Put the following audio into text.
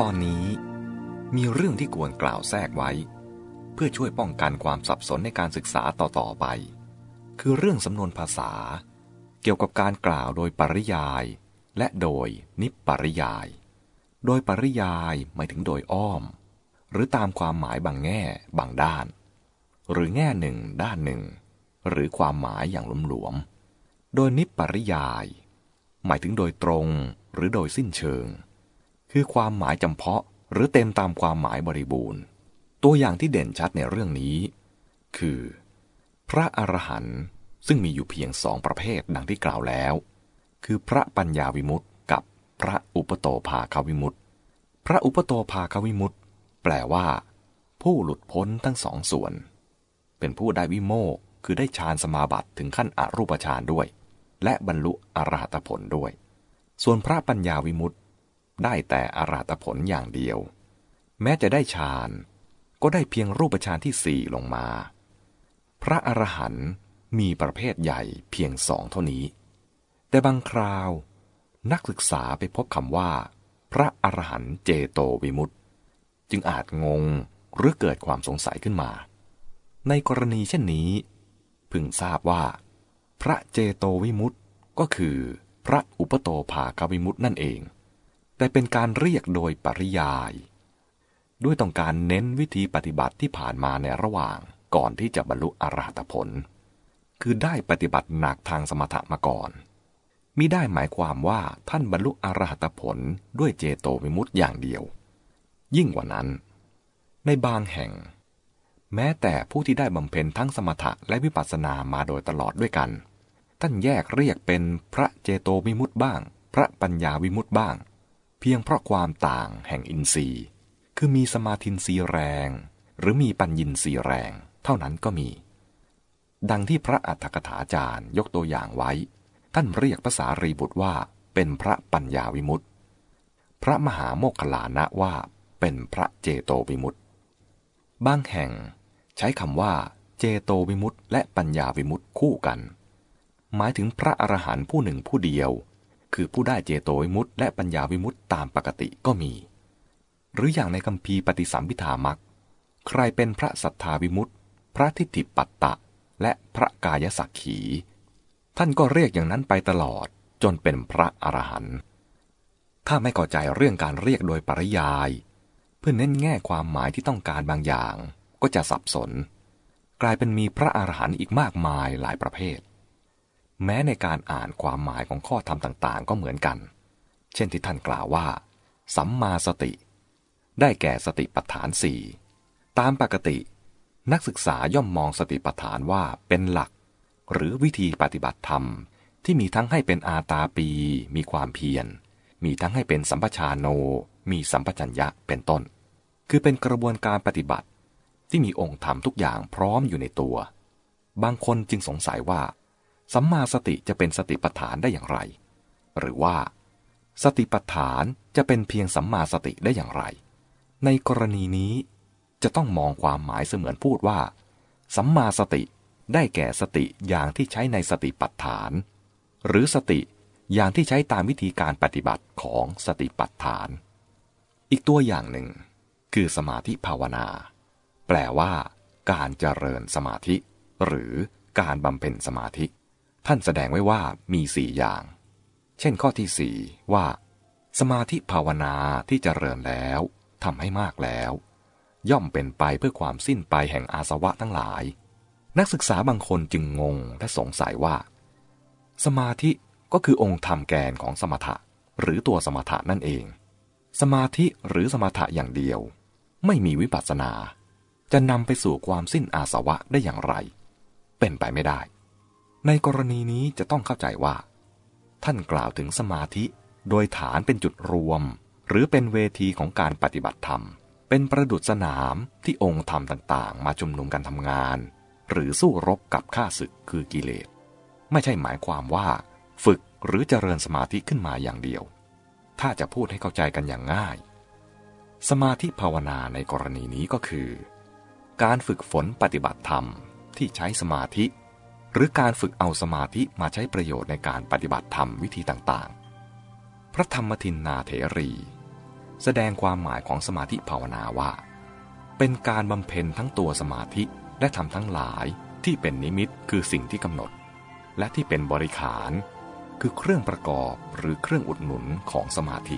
ตอนนี้มีเรื่องที่ควรกล่าวแทรกไว้ เพื่อช่วยป้องกันความสับสนในการศึกษาต่อๆไป คือเรื่องสำนวนภาษา เกี่ยวกับการกล่าวโดยปริยาย และโดยนิปริยาย โดยปริยายหมายถึงโดยอ้อม หรือตามความหมายบางแง่บางด้าน หรือแง่หนึ่งด้านหนึ่ง หรือความหมายอย่างหลวมๆโดยนิปริยาย หมายถึงโดยตรงหรือโดยสิ้นเชิง คือความหมายจำเพาะ หรือเต็มตามความหมายบริบูรณ์ ตัวอย่างที่เด่นชัดในเรื่องนี้ คือ พระอรหันต์ซึ่งมีอยู่เพียงสองประเภทดังที่กล่าวแล้ว คือพระปัญญาวิมุตติกับพระอุปโตภาควิมุตติ พระอุปโตภาควิมุตติ แปลว่า ผู้หลุดพ้นทั้งสองส่วน เป็นผู้ได้วิโมกคือได้ฌานสมาบัติถึงขั้นอรูปฌานด้วย และบรรลุอรหัตผลด้วย ส่วนพระปัญญาวิมุตติ ได้แต่อรหัตผลอย่างเดียว แม้จะได้ฌาน ก็ได้เพียงรูปฌานที่สี่ลงมา พระอรหันต์มีประเภทใหญ่เพียงสองเท่านี้ แต่บางคราว นักศึกษาไปพบคำว่า พระอรหันต์เจโตวิมุตติจึงอาจงงหรือเกิดความสงสัยขึ้นมา ในกรณีเช่นนี้ พึงทราบว่า พระเจโตวิมุตติก็คือพระอุปโตภาควิมุตตินั่นเอง แต่เป็นการเรียกโดยปริยาย ด้วยต้องการเน้นวิธีปฏิบัติที่ผ่านมาในระหว่างก่อนที่จะบรรลุอรหัตผล คือได้ปฏิบัติหนักทางสมถะมาก่อนมิได้หมายความว่าท่านบรรลุอรหัตผลด้วยเจโตวิมุตติอย่างเดียว ยิ่งกว่านั้น ในบางแห่ง แม้แต่ผู้ที่ได้บำเพ็ญทั้งสมถะและวิปัสสนามาโดยตลอดด้วยกัน ท่านแยกเรียกเป็นพระเจโตวิมุตติบ้าง พระปัญญาวิมุตติบ้าง พียงเพราะความต่างแห่งอินทรีย์ คือมีสมาธินทรีย์แรง หรือมีปัญญินทรีย์แรง เท่านั้นก็มี ดังที่พระอัฏฐกถาจารย์ยกตัวอย่างไว้ ท่านเรียกภาษารีบุตรว่าเป็นพระปัญญาวิมุตติ พระมหาโมคคลานะว่าเป็นพระเจโตวิมุตติ บางแห่งใช้คำว่า เจโตวิมุตติและปัญญาวิมุตติคู่กัน หมายถึงพระอรหันต์ผู้หนึ่งผู้เดียว คือผู้ได้เจโตวิมุตติและปัญญาวิมุตติตามปกติก็มี หรืออย่างในคัมภีปฏิสัมพิธามักใครเป็นพระสัทธาวิมุตติพระทิฏฐิปัตตะ และพระกายสักขี ท่านก็เรียกอย่างนั้นไปตลอดจนเป็นพระอรหันต์ถ้าไม่เข้าใจเรื่องการเรียกโดยปริยาย เพื่อเน้นแง่ความหมายที่ต้องการบางอย่าง ก็จะสับสน กลายเป็นมีพระอรหันต์อีกมากมายหลายประเภท แม้ในการอ่านความหมายของข้อธรรมต่าง ๆ ก็เหมือนกัน เช่นที่ท่านกล่าวว่า สัมมาสติ ได้แก่สติปัฏฐานสี่ตามปกติ นักศึกษาย่อมมองสติปัฏฐานว่าเป็นหลัก หรือวิธีปฏิบัติธรรม ที่มีทั้งให้เป็นอาตาปี มีความเพียร มีทั้งให้เป็นสัมปชานโน มีสัมปชัญญะเป็นต้น คือเป็นกระบวนการปฏิบัติ ที่มีองค์ธรรมทุกอย่างพร้อมอยู่ในตัว บางคนจึงสงสัยว่า สัมมาสติจะเป็นสติปัฏฐานได้อย่างไร หรือว่า สติปัฏฐานจะเป็นเพียงสัมมาสติได้อย่างไร ในกรณีนี้จะต้องมองความหมายเสมือนพูดว่า สัมมาสติได้แก่สติอย่างที่ใช้ในสติปัฏฐาน หรือสติอย่างที่ใช้ตามวิธีการปฏิบัติของสติปัฏฐาน อีกตัวอย่างหนึ่ง คือสมาธิภาวนา แปลว่า การเจริญสมาธิ หรือการบำเพ็ญสมาธิ ท่านแสดงไว้ว่ามีสี่อย่าง เช่นข้อที่สี่ว่า สมาธิภาวนาที่เจริญแล้วทำให้มากแล้ว ย่อมเป็นไปเพื่อความสิ้นไปแห่งอาสวะทั้งหลาย นักศึกษาบางคนจึงงงและสงสัยว่า สมาธิก็คือองค์ธรรมแกนของสมถะ หรือตัวสมถะนั่นเอง สมาธิหรือสมถะอย่างเดียว ไม่มีวิปัสสนา จะนำไปสู่ความสิ้นอาสวะได้อย่างไร เป็นไปไม่ได้ ในกรณีนี้จะต้องเข้าใจว่า ท่านกล่าวถึงสมาธิ โดยฐานเป็นจุดรวม หรือเป็นเวทีของการปฏิบัติธรรม เป็นประดุษสนามที่องค์ธรรมต่างๆ มาชุมนุมกันทำงาน หรือสู้รบกับข้าศึกคือกิเลส ไม่ใช่หมายความว่า ฝึกหรือเจริญสมาธิขึ้นมาอย่างเดียว ถ้าจะพูดให้เข้าใจกันอย่างง่าย สมาธิภาวนาในกรณีนี้ก็คือ การฝึกฝนปฏิบัติธรรมที่ใช้สมาธิ หรือการฝึกเอาสมาธิมาใช้ประโยชน์ในการปฏิบัติธรรมวิธีต่างๆ พระธรรมทินนาเถรี แสดงความหมายของสมาธิภาวนาว่า เป็นการบำเพ็ญทั้งตัวสมาธิและทำทั้งหลายที่เป็นนิมิตคือสิ่งที่กำหนด และที่เป็นบริขาร คือเครื่องประกอบหรือเครื่องอุดหนุนของสมาธิ